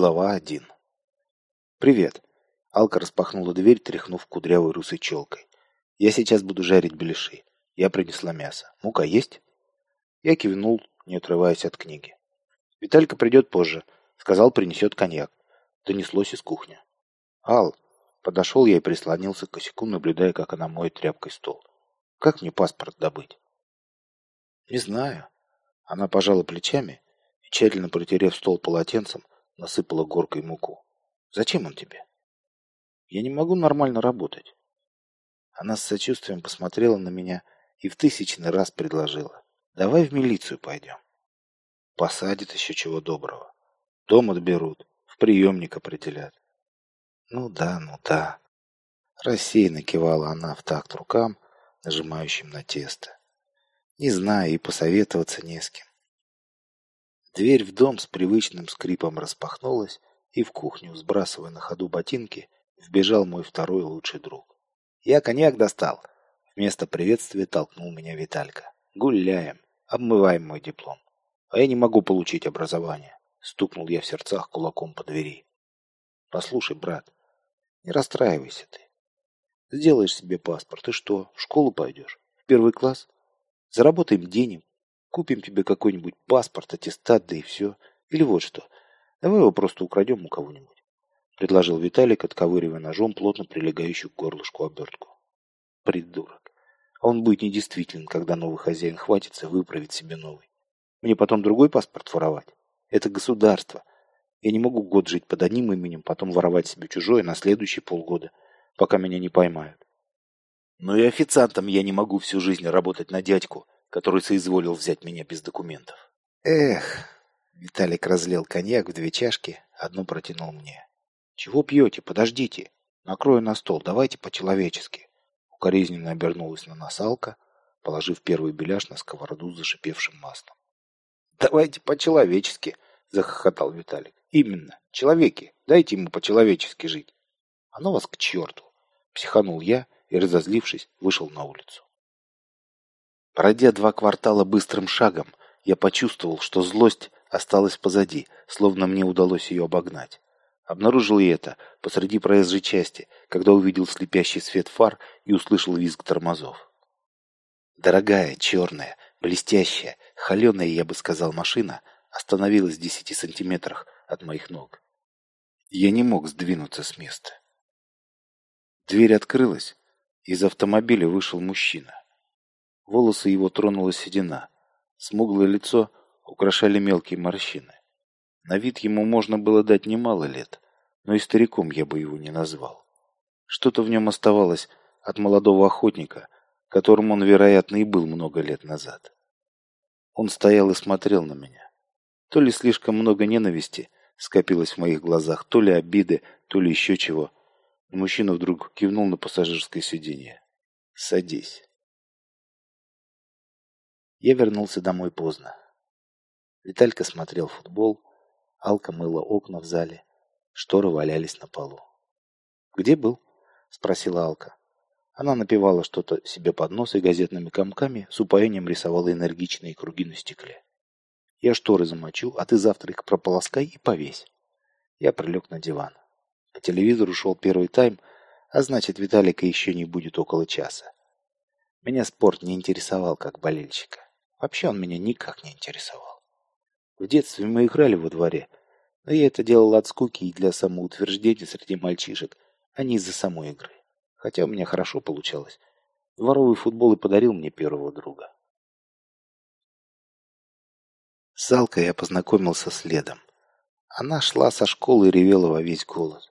Глава один. «Привет!» Алка распахнула дверь, тряхнув кудрявой русой челкой. «Я сейчас буду жарить беляши. Я принесла мясо. Мука есть?» Я кивнул, не отрываясь от книги. «Виталька придет позже. Сказал, принесет коньяк». Донеслось из кухни. «Ал!» Подошел я и прислонился к косяку, наблюдая, как она моет тряпкой стол. «Как мне паспорт добыть?» «Не знаю». Она пожала плечами и, тщательно протерев стол полотенцем, насыпала горкой муку. «Зачем он тебе?» «Я не могу нормально работать». Она с сочувствием посмотрела на меня и в тысячный раз предложила. «Давай в милицию пойдем». Посадят еще чего доброго. Дом отберут, в приемник определят. Ну да, ну да. Рассеянно кивала она в такт рукам, нажимающим на тесто. Не знаю, и посоветоваться не с кем. Дверь в дом с привычным скрипом распахнулась, и в кухню, сбрасывая на ходу ботинки, вбежал мой второй лучший друг. «Я коньяк достал!» Вместо приветствия толкнул меня Виталька. «Гуляем, обмываем мой диплом. А я не могу получить образование!» Стукнул я в сердцах кулаком по двери. «Послушай, брат, не расстраивайся ты. Сделаешь себе паспорт, и что, в школу пойдешь? В первый класс? Заработаем денег, Купим тебе какой-нибудь паспорт, аттестат, да и все. Или вот что. Давай его просто украдем у кого-нибудь. Предложил Виталик, отковыривая ножом плотно прилегающую к горлышку обертку. Придурок. А он будет недействителен, когда новый хозяин хватится выправить себе новый. Мне потом другой паспорт воровать. Это государство. Я не могу год жить под одним именем, потом воровать себе чужое на следующие полгода, пока меня не поймают. Но и официантом я не могу всю жизнь работать на дядьку, который соизволил взять меня без документов. Эх, Виталик разлил коньяк в две чашки, одну протянул мне. Чего пьете? Подождите. Накрою на стол, давайте по-человечески. Укоризненно обернулась на насалка, положив первый беляш на сковороду с зашипевшим маслом. Давайте по-человечески, захохотал Виталик. Именно, человеки, дайте ему по-человечески жить. Оно «А ну вас к черту, психанул я и, разозлившись, вышел на улицу. Пройдя два квартала быстрым шагом, я почувствовал, что злость осталась позади, словно мне удалось ее обогнать. Обнаружил я это посреди проезжей части, когда увидел слепящий свет фар и услышал визг тормозов. Дорогая, черная, блестящая, холеная, я бы сказал, машина остановилась в десяти сантиметрах от моих ног. Я не мог сдвинуться с места. Дверь открылась, из автомобиля вышел мужчина. Волосы его тронула седина. Смуглое лицо украшали мелкие морщины. На вид ему можно было дать немало лет, но и стариком я бы его не назвал. Что-то в нем оставалось от молодого охотника, которым он, вероятно, и был много лет назад. Он стоял и смотрел на меня. То ли слишком много ненависти скопилось в моих глазах, то ли обиды, то ли еще чего. мужчина вдруг кивнул на пассажирское сиденье. «Садись». Я вернулся домой поздно. Виталька смотрел футбол, Алка мыла окна в зале, шторы валялись на полу. «Где был?» — спросила Алка. Она напевала что-то себе под нос и газетными комками с упоением рисовала энергичные круги на стекле. «Я шторы замочу, а ты завтра их прополоскай и повесь». Я прилег на диван. По телевизору шел первый тайм, а значит, Виталика еще не будет около часа. Меня спорт не интересовал как болельщика. Вообще он меня никак не интересовал. В детстве мы играли во дворе, но я это делал от скуки и для самоутверждения среди мальчишек, а не из-за самой игры. Хотя у меня хорошо получалось. Дворовый футбол и подарил мне первого друга. С Алкой я познакомился следом. Она шла со школы и ревела во весь голос.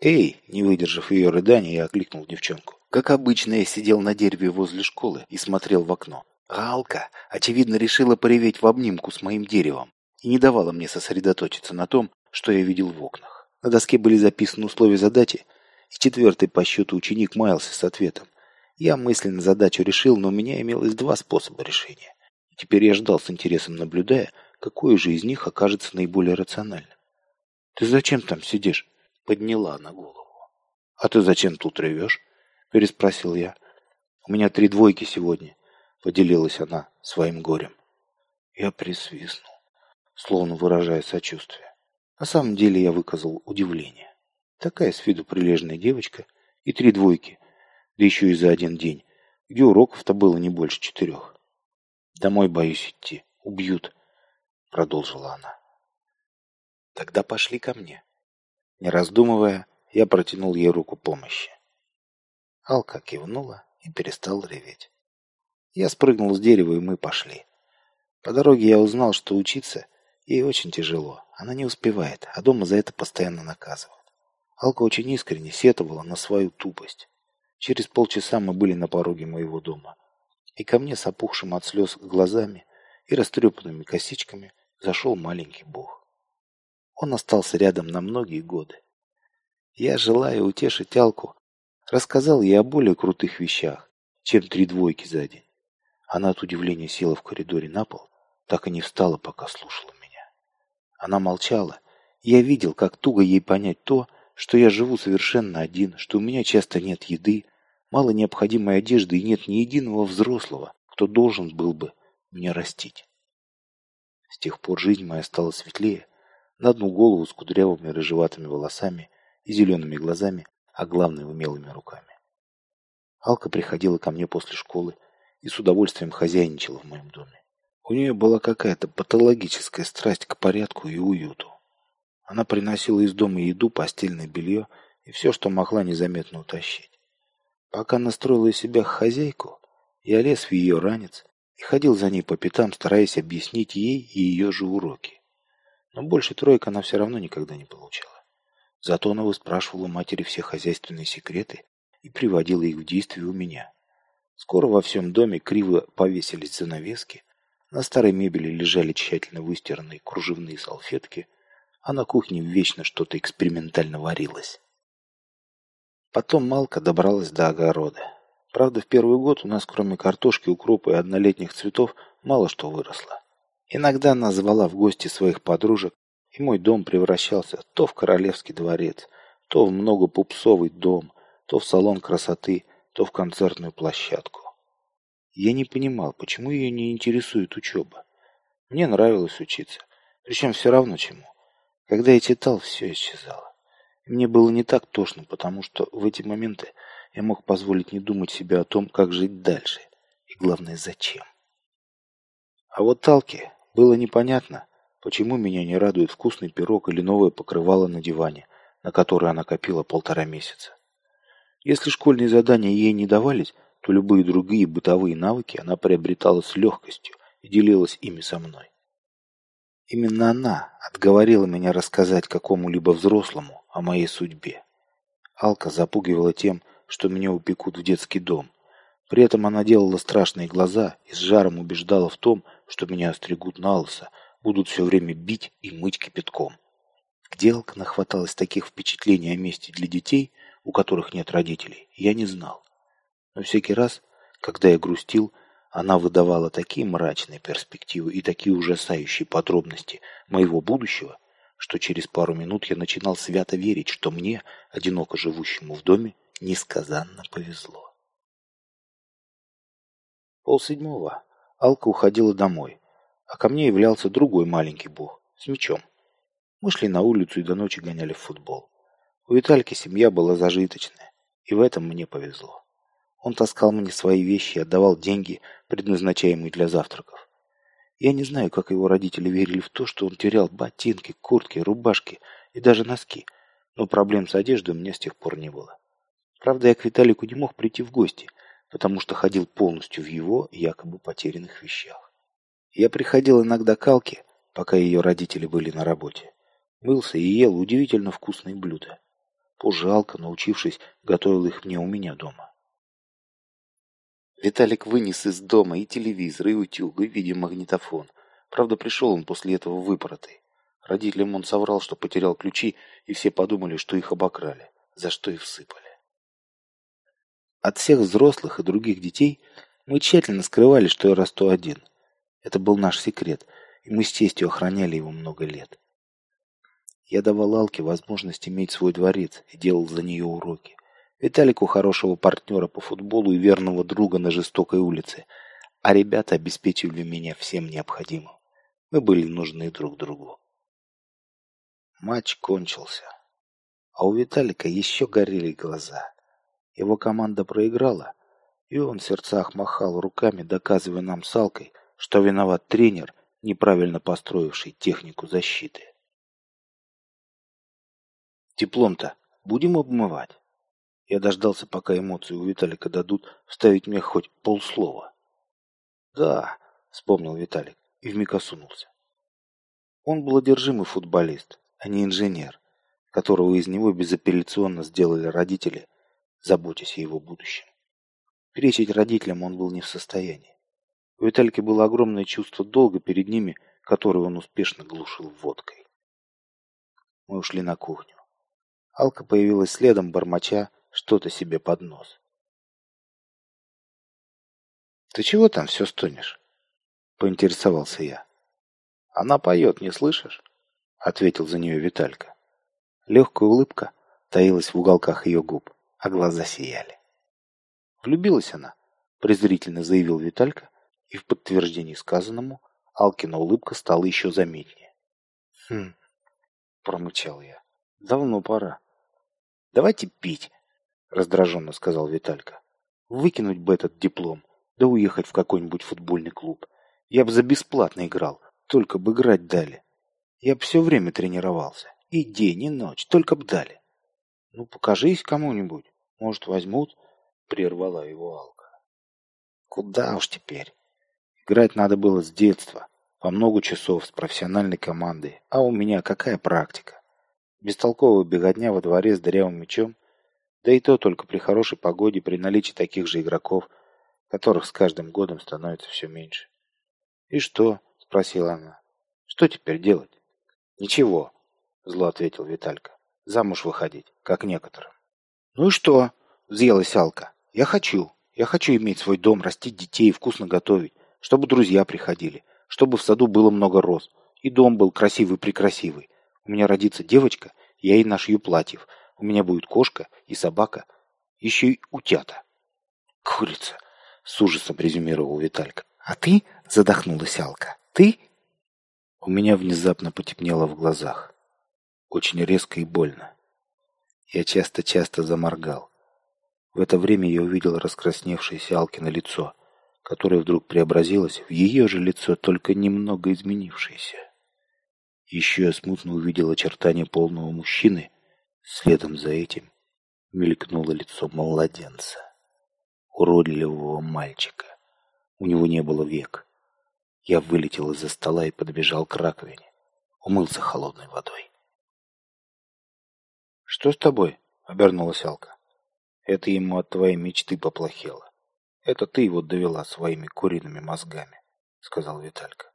«Эй!» – не выдержав ее рыдания, я окликнул девчонку. Как обычно, я сидел на дереве возле школы и смотрел в окно. Галка, очевидно, решила пореветь в обнимку с моим деревом и не давала мне сосредоточиться на том, что я видел в окнах. На доске были записаны условия задачи, и четвертый по счету ученик маялся с ответом. Я мысленно задачу решил, но у меня имелось два способа решения. Теперь я ждал с интересом, наблюдая, какой же из них окажется наиболее рациональным. «Ты зачем там сидишь?» — подняла она голову. «А ты зачем тут ревешь?» — переспросил я. «У меня три двойки сегодня. — поделилась она своим горем. Я присвистнул, словно выражая сочувствие. На самом деле я выказал удивление. Такая с виду прилежная девочка и три двойки, да еще и за один день, где уроков-то было не больше четырех. Домой боюсь идти, убьют, продолжила она. Тогда пошли ко мне. Не раздумывая, я протянул ей руку помощи. Алка кивнула и перестала реветь. Я спрыгнул с дерева, и мы пошли. По дороге я узнал, что учиться ей очень тяжело. Она не успевает, а дома за это постоянно наказывают. Алка очень искренне сетовала на свою тупость. Через полчаса мы были на пороге моего дома. И ко мне с опухшим от слез глазами и растрепанными косичками зашел маленький бог. Он остался рядом на многие годы. Я, желая утешить Алку, рассказал ей о более крутых вещах, чем три двойки за день. Она от удивления села в коридоре на пол, так и не встала, пока слушала меня. Она молчала, я видел, как туго ей понять то, что я живу совершенно один, что у меня часто нет еды, мало необходимой одежды и нет ни единого взрослого, кто должен был бы меня растить. С тех пор жизнь моя стала светлее, на одну голову с кудрявыми рыжеватыми волосами и зелеными глазами, а главное умелыми руками. Алка приходила ко мне после школы, и с удовольствием хозяйничала в моем доме. У нее была какая-то патологическая страсть к порядку и уюту. Она приносила из дома еду, постельное белье и все, что могла незаметно утащить. Пока настроила из себя хозяйку, я лез в ее ранец и ходил за ней по пятам, стараясь объяснить ей и ее же уроки. Но больше тройка она все равно никогда не получала. Зато она выспрашивала матери все хозяйственные секреты и приводила их в действие у меня. Скоро во всем доме криво повесились занавески, на старой мебели лежали тщательно выстиранные кружевные салфетки, а на кухне вечно что-то экспериментально варилось. Потом Малка добралась до огорода. Правда, в первый год у нас, кроме картошки, укропа и однолетних цветов, мало что выросло. Иногда она звала в гости своих подружек, и мой дом превращался то в королевский дворец, то в многопупсовый дом, то в салон красоты, то в концертную площадку. Я не понимал, почему ее не интересует учеба. Мне нравилось учиться, причем все равно чему. Когда я читал, все исчезало. И мне было не так тошно, потому что в эти моменты я мог позволить не думать себе о том, как жить дальше, и главное, зачем. А вот Талке было непонятно, почему меня не радует вкусный пирог или новое покрывало на диване, на которое она копила полтора месяца. Если школьные задания ей не давались, то любые другие бытовые навыки она приобретала с легкостью и делилась ими со мной. Именно она отговорила меня рассказать какому-либо взрослому о моей судьбе. Алка запугивала тем, что меня упекут в детский дом. При этом она делала страшные глаза и с жаром убеждала в том, что меня остригут на лысо, будут все время бить и мыть кипятком. Где Алка нахваталась таких впечатлений о месте для детей, у которых нет родителей, я не знал. Но всякий раз, когда я грустил, она выдавала такие мрачные перспективы и такие ужасающие подробности моего будущего, что через пару минут я начинал свято верить, что мне, одиноко живущему в доме, несказанно повезло. Полседьмого Алка уходила домой, а ко мне являлся другой маленький бог с мечом. Мы шли на улицу и до ночи гоняли в футбол. У Витальки семья была зажиточная, и в этом мне повезло. Он таскал мне свои вещи и отдавал деньги, предназначаемые для завтраков. Я не знаю, как его родители верили в то, что он терял ботинки, куртки, рубашки и даже носки, но проблем с одеждой у меня с тех пор не было. Правда, я к Виталику не мог прийти в гости, потому что ходил полностью в его якобы потерянных вещах. Я приходил иногда к Алке, пока ее родители были на работе. Мылся и ел удивительно вкусные блюда. Пожалко, научившись, готовил их мне у меня дома. Виталик вынес из дома и телевизор, и утюг, и видеомагнитофон. Правда, пришел он после этого выпоротый. Родителям он соврал, что потерял ключи, и все подумали, что их обокрали, за что и всыпали. От всех взрослых и других детей мы тщательно скрывали, что я расту один. Это был наш секрет, и мы с честью охраняли его много лет. Я давал Алке возможность иметь свой дворец и делал за нее уроки. Виталику хорошего партнера по футболу и верного друга на жестокой улице, а ребята обеспечивали меня всем необходимым. Мы были нужны друг другу. Матч кончился. А у Виталика еще горели глаза. Его команда проиграла, и он в сердцах махал руками, доказывая нам с Алкой, что виноват тренер, неправильно построивший технику защиты. Диплом-то будем обмывать? Я дождался, пока эмоции у Виталика дадут вставить мне хоть полслова. Да, вспомнил Виталик и вмиг осунулся. Он был одержимый футболист, а не инженер, которого из него безапелляционно сделали родители, заботясь о его будущем. Перечить родителям он был не в состоянии. У Виталики было огромное чувство долга перед ними, которое он успешно глушил водкой. Мы ушли на кухню. Алка появилась следом, бормоча что-то себе под нос. «Ты чего там все стонешь?» — поинтересовался я. «Она поет, не слышишь?» — ответил за нее Виталька. Легкая улыбка таилась в уголках ее губ, а глаза сияли. «Влюбилась она», — презрительно заявил Виталька, и в подтверждении сказанному Алкина улыбка стала еще заметнее. «Хм», — промычал я, — «давно пора». «Давайте пить», — раздраженно сказал Виталька. «Выкинуть бы этот диплом, да уехать в какой-нибудь футбольный клуб. Я бы за бесплатно играл, только бы играть дали. Я бы все время тренировался. И день, и ночь, только б дали. Ну, покажись кому-нибудь. Может, возьмут, прервала его Алка. Куда уж теперь? Играть надо было с детства, по много часов с профессиональной командой. А у меня какая практика? Бестолковая беготня во дворе с дырявым мячом, да и то только при хорошей погоде, при наличии таких же игроков, которых с каждым годом становится все меньше. «И что?» — спросила она. «Что теперь делать?» «Ничего», — зло ответил Виталька. «Замуж выходить, как некоторым». «Ну и что?» — взъелась Алка. «Я хочу. Я хочу иметь свой дом, растить детей, вкусно готовить, чтобы друзья приходили, чтобы в саду было много роз, и дом был красивый-прекрасивый. У меня родится девочка, я ей нашью платьев. У меня будет кошка и собака, еще и утята». «Курица!» — с ужасом резюмировал Виталька. «А ты?» — задохнулась Алка. «Ты?» У меня внезапно потемнело в глазах. Очень резко и больно. Я часто-часто заморгал. В это время я увидел раскрасневшееся Алкино лицо, которое вдруг преобразилось в ее же лицо, только немного изменившееся. Еще я смутно увидел очертания полного мужчины, следом за этим мелькнуло лицо младенца, уродливого мальчика. У него не было век. Я вылетел из-за стола и подбежал к раковине. Умылся холодной водой. «Что с тобой?» — обернулась Алка. «Это ему от твоей мечты поплохело. Это ты его довела своими куриными мозгами», — сказал Виталька.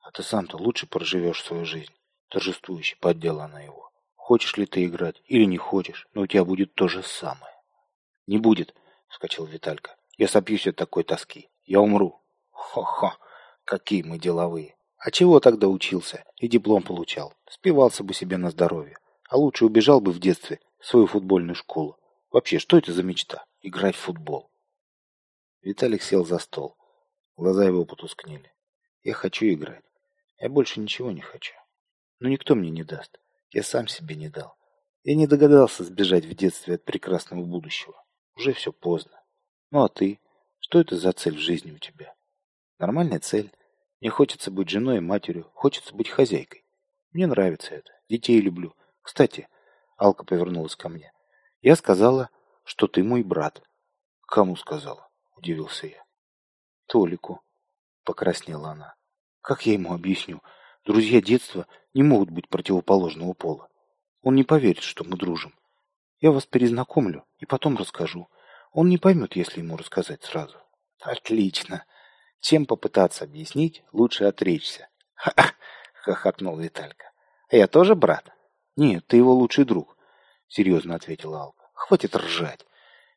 «А ты сам-то лучше проживешь свою жизнь», — торжествующе поддела она его. «Хочешь ли ты играть или не хочешь, но у тебя будет то же самое». «Не будет», — вскочил Виталька. «Я сопьюсь от такой тоски. Я умру». «Хо-хо, какие мы деловые. А чего тогда учился и диплом получал? Спивался бы себе на здоровье. А лучше убежал бы в детстве в свою футбольную школу. Вообще, что это за мечта? Играть в футбол. Виталик сел за стол. Глаза его потускнели. Я хочу играть. Я больше ничего не хочу. Но никто мне не даст. Я сам себе не дал. Я не догадался сбежать в детстве от прекрасного будущего. Уже все поздно. Ну а ты? Что это за цель в жизни у тебя? Нормальная цель. Мне хочется быть женой и матерью, хочется быть хозяйкой. Мне нравится это. Детей люблю. Кстати, Алка повернулась ко мне. Я сказала, что ты мой брат. Кому сказала? Удивился я. Толику. Покраснела она. Как я ему объясню? Друзья детства не могут быть противоположного пола. Он не поверит, что мы дружим. Я вас перезнакомлю и потом расскажу. Он не поймет, если ему рассказать сразу. Отлично. Чем попытаться объяснить, лучше отречься. Ха-ха, хохотнул Виталька. А я тоже брат? Нет, ты его лучший друг, серьезно ответила Алка. Хватит ржать.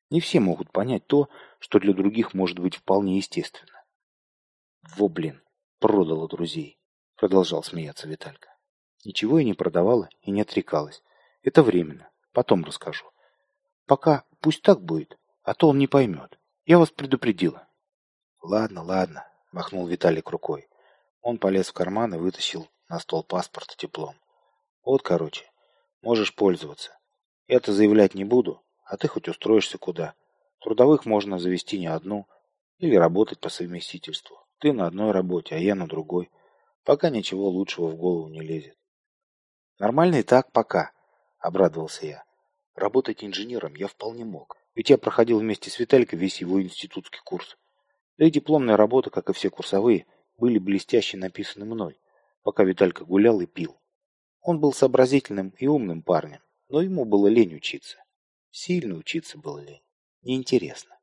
Не все могут понять то, что для других может быть вполне естественно. Во, блин, продала друзей, продолжал смеяться Виталька. Ничего я не продавала и не отрекалась. Это временно, потом расскажу. Пока пусть так будет, а то он не поймет. Я вас предупредила. Ладно, ладно, махнул Виталик рукой. Он полез в карман и вытащил на стол паспорт теплом. Вот, короче, можешь пользоваться. Я-то заявлять не буду, а ты хоть устроишься куда. Трудовых можно завести не одну или работать по совместительству. Ты на одной работе, а я на другой. Пока ничего лучшего в голову не лезет. Нормально и так пока, обрадовался я. Работать инженером я вполне мог. Ведь я проходил вместе с Виталькой весь его институтский курс. Да и дипломная работа, как и все курсовые, были блестяще написаны мной, пока Виталька гулял и пил. Он был сообразительным и умным парнем, но ему было лень учиться. Сильно учиться было лень. Неинтересно.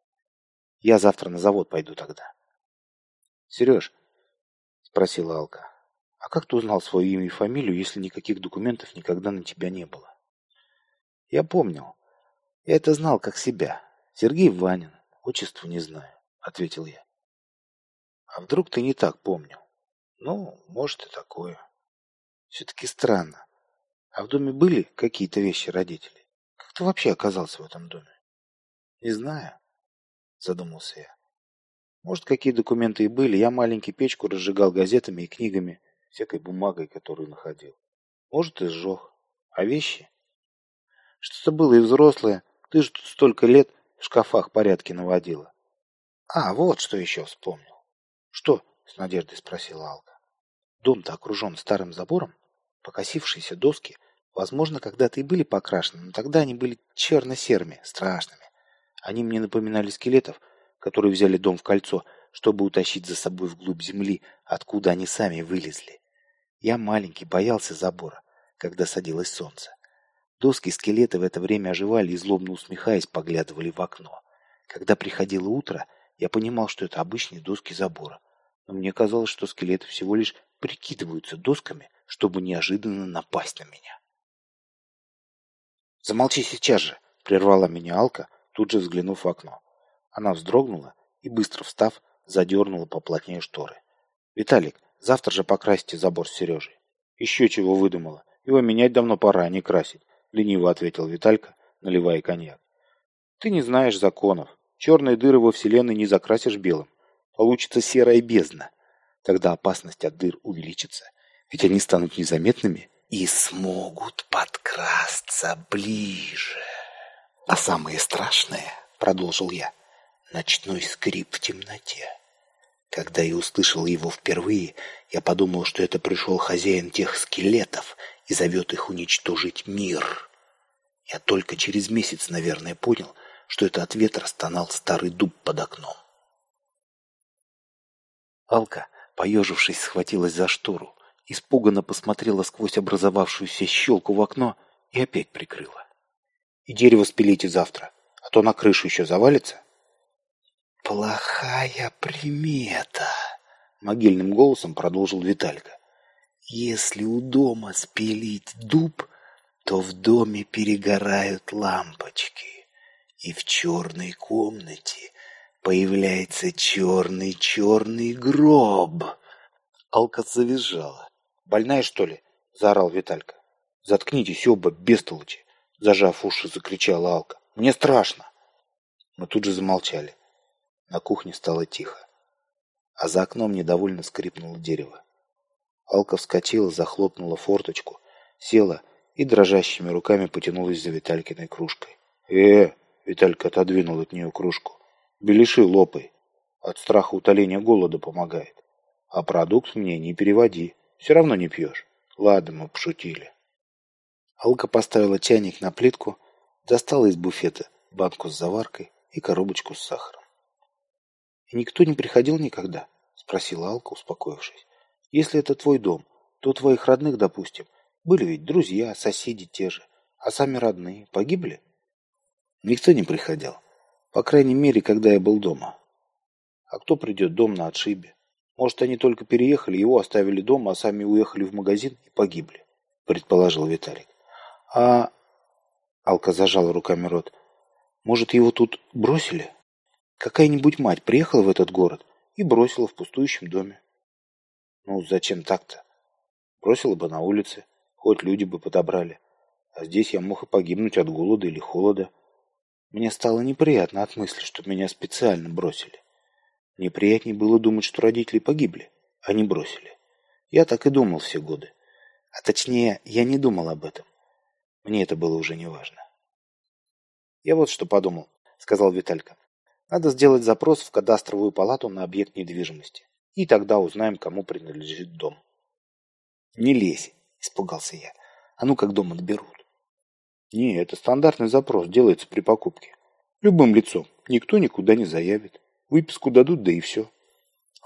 Я завтра на завод пойду тогда. Сереж, спросила Алка, а как ты узнал свое имя и фамилию, если никаких документов никогда на тебя не было? Я помнил. Я это знал как себя. Сергей Ванин. Отчество не знаю, ответил я. А вдруг ты не так помнил? Ну, может и такое. Все-таки странно. А в доме были какие-то вещи родителей? Как ты вообще оказался в этом доме? Не знаю, задумался я. Может, какие документы и были, я маленький печку разжигал газетами и книгами, всякой бумагой, которую находил. Может, и сжег. А вещи? Что-то было и взрослое. Ты же тут столько лет в шкафах порядки наводила. А, вот что еще вспомнил. Что? С надеждой спросила Алка. Дом-то окружен старым забором. Покосившиеся доски, возможно, когда-то и были покрашены, но тогда они были черно-серыми, страшными. Они мне напоминали скелетов, которые взяли дом в кольцо, чтобы утащить за собой вглубь земли, откуда они сами вылезли. Я маленький, боялся забора, когда садилось солнце. Доски скелеты в это время оживали и, злобно усмехаясь, поглядывали в окно. Когда приходило утро, я понимал, что это обычные доски забора. Но мне казалось, что скелеты всего лишь прикидываются досками, чтобы неожиданно напасть на меня. «Замолчи сейчас же!» — прервала меня Алка, тут же взглянув в окно. Она вздрогнула и, быстро встав, задернула поплотнее шторы. «Виталик, завтра же покрасьте забор с Сережей». «Еще чего выдумала. Его менять давно пора, а не красить», — лениво ответил Виталька, наливая коньяк. «Ты не знаешь законов. Черные дыры во Вселенной не закрасишь белым. Получится серая бездна. Тогда опасность от дыр увеличится, ведь они станут незаметными и смогут подкрасться ближе. А самое страшное, продолжил я, ночной скрип в темноте. Когда я услышал его впервые, я подумал, что это пришел хозяин тех скелетов и зовет их уничтожить мир. Я только через месяц, наверное, понял, что это от ветра стонал старый дуб под окном. Алка, поежившись, схватилась за штору, испуганно посмотрела сквозь образовавшуюся щелку в окно и опять прикрыла. «И дерево спилите завтра, а то на крышу еще завалится». «Плохая примета», — могильным голосом продолжил Виталька. «Если у дома спилить дуб, то в доме перегорают лампочки, и в черной комнате появляется черный-черный гроб». Алка завизжала. «Больная, что ли?» — заорал Виталька. «Заткнитесь оба, бестолочи!» — зажав уши, закричала Алка. «Мне страшно!» Мы тут же замолчали. На кухне стало тихо. А за окном недовольно скрипнуло дерево. Алка вскочила, захлопнула форточку, села и дрожащими руками потянулась за Виталькиной кружкой. «Э!» — Виталька отодвинул от нее кружку. «Беляши лопай. От страха утоления голода помогает. А продукт мне не переводи. Все равно не пьешь. Ладно, мы пошутили». Алка поставила чайник на плитку, достала из буфета банку с заваркой и коробочку с сахаром. Никто не приходил никогда? Спросила Алка, успокоившись. Если это твой дом, то твоих родных, допустим, были ведь друзья, соседи те же, а сами родные погибли? Никто не приходил. По крайней мере, когда я был дома. А кто придет дом на отшибе? Может, они только переехали, его оставили дома, а сами уехали в магазин и погибли, предположил Виталик. А... Алка зажала руками рот. Может, его тут бросили? Какая-нибудь мать приехала в этот город и бросила в пустующем доме. Ну, зачем так-то? Бросила бы на улице, хоть люди бы подобрали. А здесь я мог и погибнуть от голода или холода. Мне стало неприятно от мысли, что меня специально бросили. Неприятнее было думать, что родители погибли, а не бросили. Я так и думал все годы. А точнее, я не думал об этом. Мне это было уже не важно. «Я вот что подумал», — сказал Виталька. «Надо сделать запрос в кадастровую палату на объект недвижимости. И тогда узнаем, кому принадлежит дом». «Не лезь», — испугался я. «А ну как дом отберут?» «Не, это стандартный запрос, делается при покупке. Любым лицом. Никто никуда не заявит. Выписку дадут, да и все».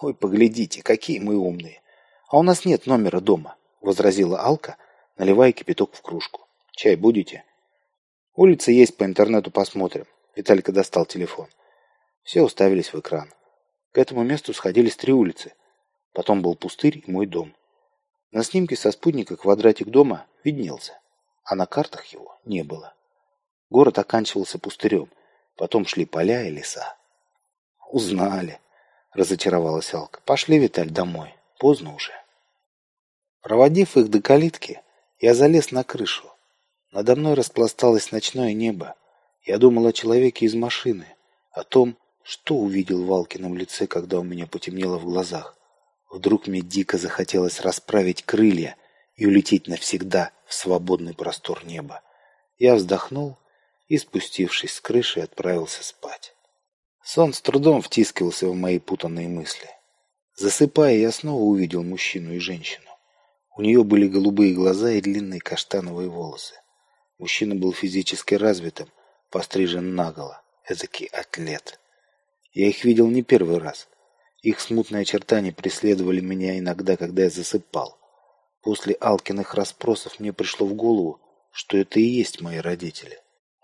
«Ой, поглядите, какие мы умные. А у нас нет номера дома», — возразила Алка, наливая кипяток в кружку. «Чай будете?» Улица есть, по интернету посмотрим. Виталика достал телефон. Все уставились в экран. К этому месту сходились три улицы. Потом был пустырь и мой дом. На снимке со спутника квадратик дома виднелся, а на картах его не было. Город оканчивался пустырем, потом шли поля и леса. «Узнали», — разочаровалась Алка. «Пошли, Виталь, домой. Поздно уже». Проводив их до калитки, я залез на крышу. Надо мной распласталось ночное небо. Я думал о человеке из машины, о том, что увидел в Валкином лице, когда у меня потемнело в глазах. Вдруг мне дико захотелось расправить крылья и улететь навсегда в свободный простор неба. Я вздохнул и, спустившись с крыши, отправился спать. Сон с трудом втискивался в мои путанные мысли. Засыпая, я снова увидел мужчину и женщину. У нее были голубые глаза и длинные каштановые волосы. Мужчина был физически развитым, пострижен наголо, эдакий атлет. Я их видел не первый раз. Их смутные очертания преследовали меня иногда, когда я засыпал. После Алкиных расспросов мне пришло в голову, что это и есть мои родители.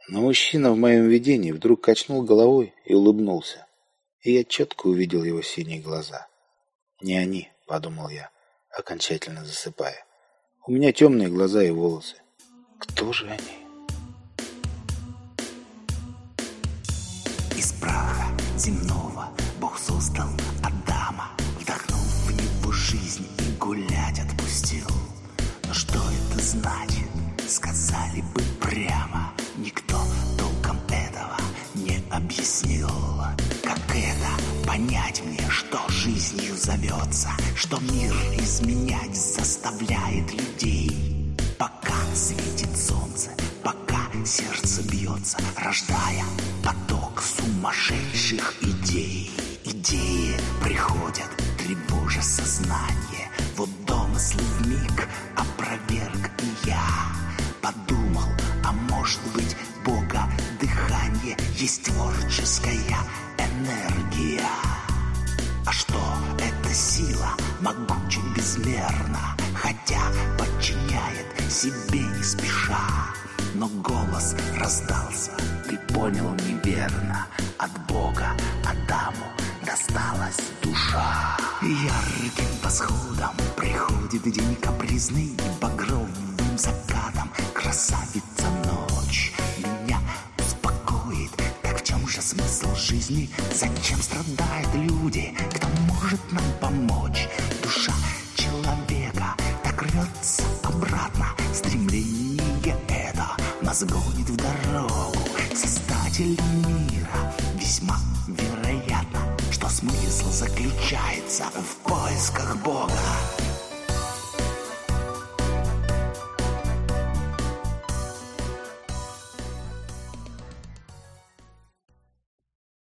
Но мужчина в моем видении вдруг качнул головой и улыбнулся. И я четко увидел его синие глаза. «Не они», — подумал я, окончательно засыпая. «У меня темные глаза и волосы. Кто же они? Значит, сказали бы прямо, никто толком этого не объяснил. Как это понять мне, что жизнью зовется, что мир изменять заставляет людей? Пока светит солнце, пока сердце бьется, рождая поток сумасшедших идей. Идеи приходят, тревожа сознание. Вот домыслы в миг опроверг и я. Подумал, а может быть Бога дыхание есть творческая энергия. А что эта сила могуча безмерно, хотя подчиняет себе не спеша. Но голос раздался, ты понял неверно, от Бога душа. Ярким восходом приходит день капризный, багровым закатом. Красавица вероятно,